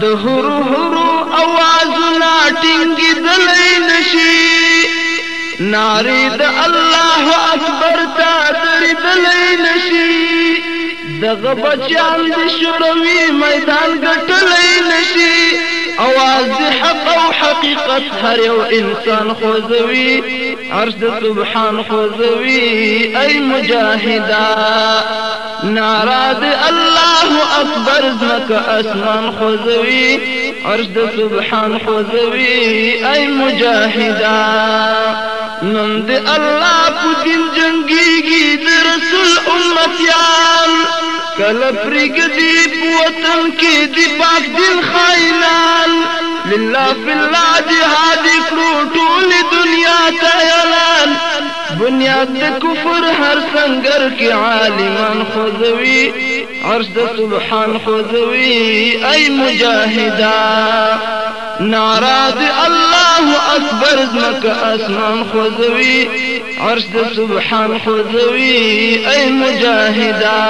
د هرو هرو اوازونه ټینګیدلای نشي نعرې د الله اکبر ته دریدلای نشي دغه بچیان د شوروي میدان ګټلای نشي اواز د حق او حقیقت هر یو انسان خوځوي عرش د سبحان خوځوي ای مجاهده ناره د الله اکبر ځمکه اسمان خوځوي عرش د سبحان خوځوي ای مجاهدا نن د الله په دین جنگيږي د رسول امتیان کله پرګدي په وطن کې د پاک دین خاینان لله فی الله جهاد کړو ټول دنیا ته اعلان بنیاد د کفر هر سنګر کې عالمان خوځوي عرش د سبحان خوځوي ای مجاهدا نعرا د الله اکبر زمکه اسمان خوځوي عرش د سبحان خوځوي ای مجاهدا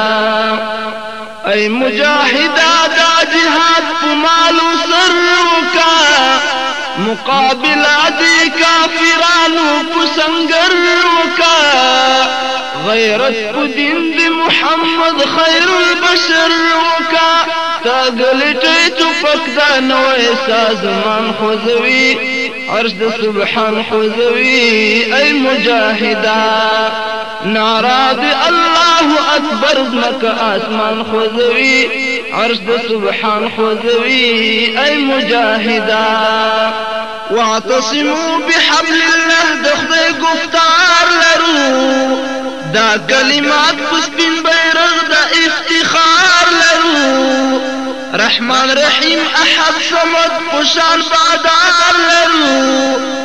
ای مجاهده دا جهاد په مال او سر وکا مقابله د کافرانو په سنگر وکا غیرت په دین د محمد خیر البشر وکا تا ګلټی تو پکدا نوې سازمان خوځوي عرش د سبحان خوځوي ای مجاهده ناره د الله اکبر ځمکه آسمان خوځوي عرش د سبحان خوځوي ای مجاهده واعتصموا بحبل الله د خدای گفتار لرو دا کلمات په سپین بیرغ د افتخار لرو رحمان رحیم احد صمد پشان بادار لرو